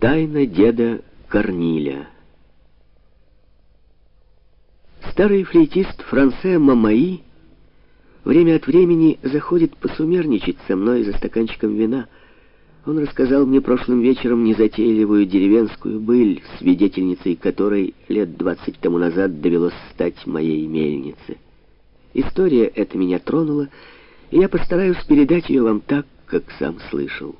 Тайна деда Корниля. Старый флейтист Франце Мамаи время от времени заходит посумерничать со мной за стаканчиком вина. Он рассказал мне прошлым вечером незатейливую деревенскую быль, свидетельницей которой лет двадцать тому назад довелось стать моей мельнице. История эта меня тронула, и я постараюсь передать ее вам так, как сам слышал.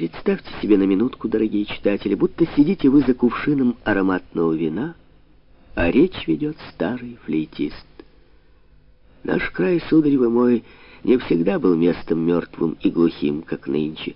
Представьте себе на минутку, дорогие читатели, будто сидите вы за кувшином ароматного вина, а речь ведет старый флейтист. Наш край, сударь мой, не всегда был местом мертвым и глухим, как нынче.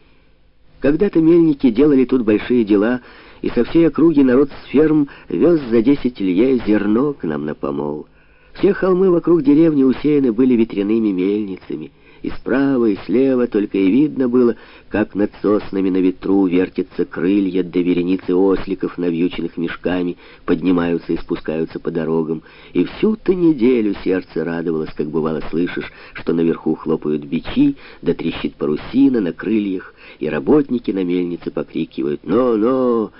Когда-то мельники делали тут большие дела, и со всей округи народ с ферм вез за десять лье зерно к нам на помол. Все холмы вокруг деревни усеяны были ветряными мельницами — и справа, и слева только и видно было, как над соснами на ветру вертятся крылья до вереницы осликов, навьюченных мешками, поднимаются и спускаются по дорогам. И всю-то неделю сердце радовалось, как бывало слышишь, что наверху хлопают бичи, да трещит парусина на крыльях, и работники на мельнице покрикивают «Но-но!».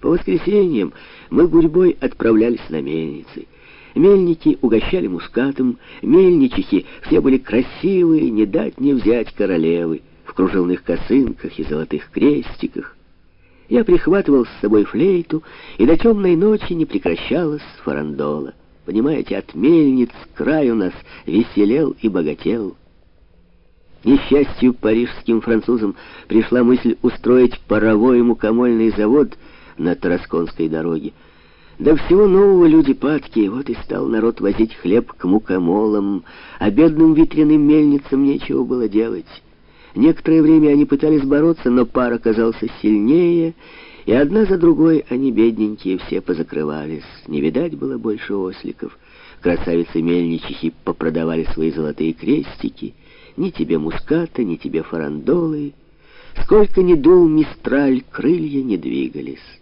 По воскресеньям мы гурьбой отправлялись на мельницы. Мельники угощали мускатом, мельничихи все были красивые, не дать не взять королевы, в кружевных косынках и золотых крестиках. Я прихватывал с собой флейту, и до темной ночи не прекращалась фарандола. Понимаете, от мельниц край у нас веселел и богател. Несчастью парижским французам пришла мысль устроить паровой мукомольный завод на Тарасконской дороге. До всего нового люди падки, вот и стал народ возить хлеб к мукомолам, а бедным ветряным мельницам нечего было делать. Некоторое время они пытались бороться, но пар оказался сильнее, и одна за другой они, бедненькие, все позакрывались. Не видать было больше осликов. Красавицы-мельничихи попродавали свои золотые крестики. Ни тебе муската, ни тебе фарандолы. Сколько ни дул мистраль, крылья не двигались.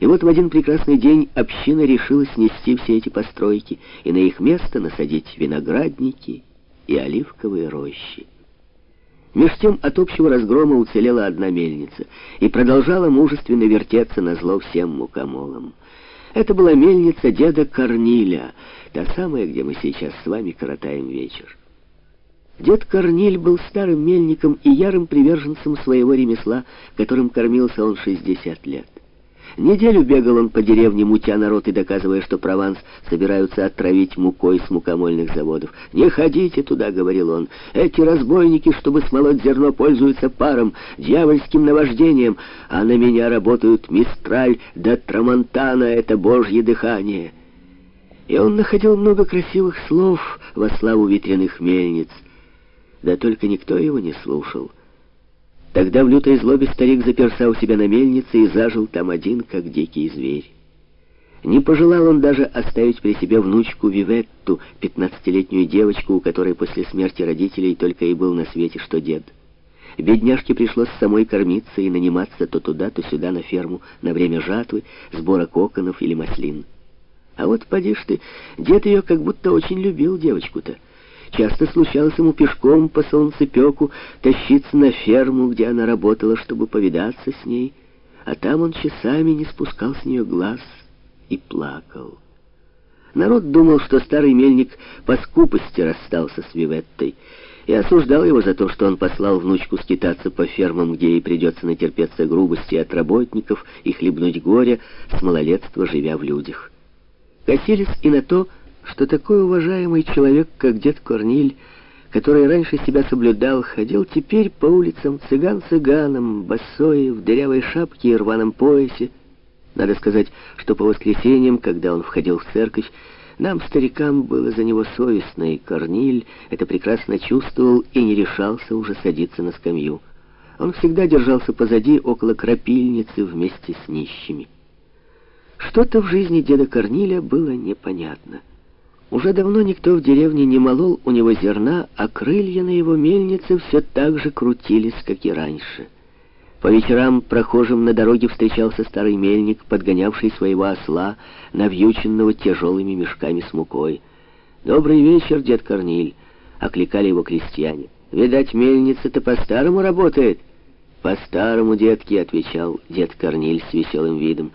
И вот в один прекрасный день община решила снести все эти постройки и на их место насадить виноградники и оливковые рощи. Меж тем от общего разгрома уцелела одна мельница и продолжала мужественно вертеться на зло всем мукомолам. Это была мельница деда Корниля, та самая, где мы сейчас с вами коротаем вечер. Дед Корниль был старым мельником и ярым приверженцем своего ремесла, которым кормился он 60 лет. Неделю бегал он по деревне, мутя народ и доказывая, что Прованс собираются отравить мукой с мукомольных заводов. «Не ходите туда», — говорил он. «Эти разбойники, чтобы смолоть зерно, пользуются паром, дьявольским наваждением, а на меня работают мистраль да трамонтана, это божье дыхание». И он находил много красивых слов во славу ветряных мельниц. Да только никто его не слушал. Тогда в лютой злобе старик заперся у себя на мельнице и зажил там один, как дикий зверь. Не пожелал он даже оставить при себе внучку Виветту, пятнадцатилетнюю девочку, у которой после смерти родителей только и был на свете, что дед. Бедняжке пришлось самой кормиться и наниматься то туда, то сюда на ферму на время жатвы, сбора коконов или маслин. А вот, поди ж ты, дед ее как будто очень любил девочку-то. Часто случалось ему пешком по солнцепеку тащиться на ферму, где она работала, чтобы повидаться с ней, а там он часами не спускал с нее глаз и плакал. Народ думал, что старый мельник по скупости расстался с Виветтой, и осуждал его за то, что он послал внучку скитаться по фермам, где ей придется натерпеться грубости от работников и хлебнуть горе с малолетства, живя в людях. Косились и на то, что такой уважаемый человек, как дед Корниль, который раньше себя соблюдал, ходил теперь по улицам цыган-цыганом, босой, в дырявой шапке и рваном поясе. Надо сказать, что по воскресеньям, когда он входил в церковь, нам, старикам, было за него совестно, и Корниль это прекрасно чувствовал и не решался уже садиться на скамью. Он всегда держался позади, около крапильницы, вместе с нищими. Что-то в жизни деда Корниля было непонятно. Уже давно никто в деревне не молол у него зерна, а крылья на его мельнице все так же крутились, как и раньше. По вечерам прохожим на дороге встречался старый мельник, подгонявший своего осла, навьюченного тяжелыми мешками с мукой. «Добрый вечер, дед Корниль!» — окликали его крестьяне. «Видать, мельница-то по-старому работает. «По-старому, детки», — отвечал дед Корниль с веселым видом.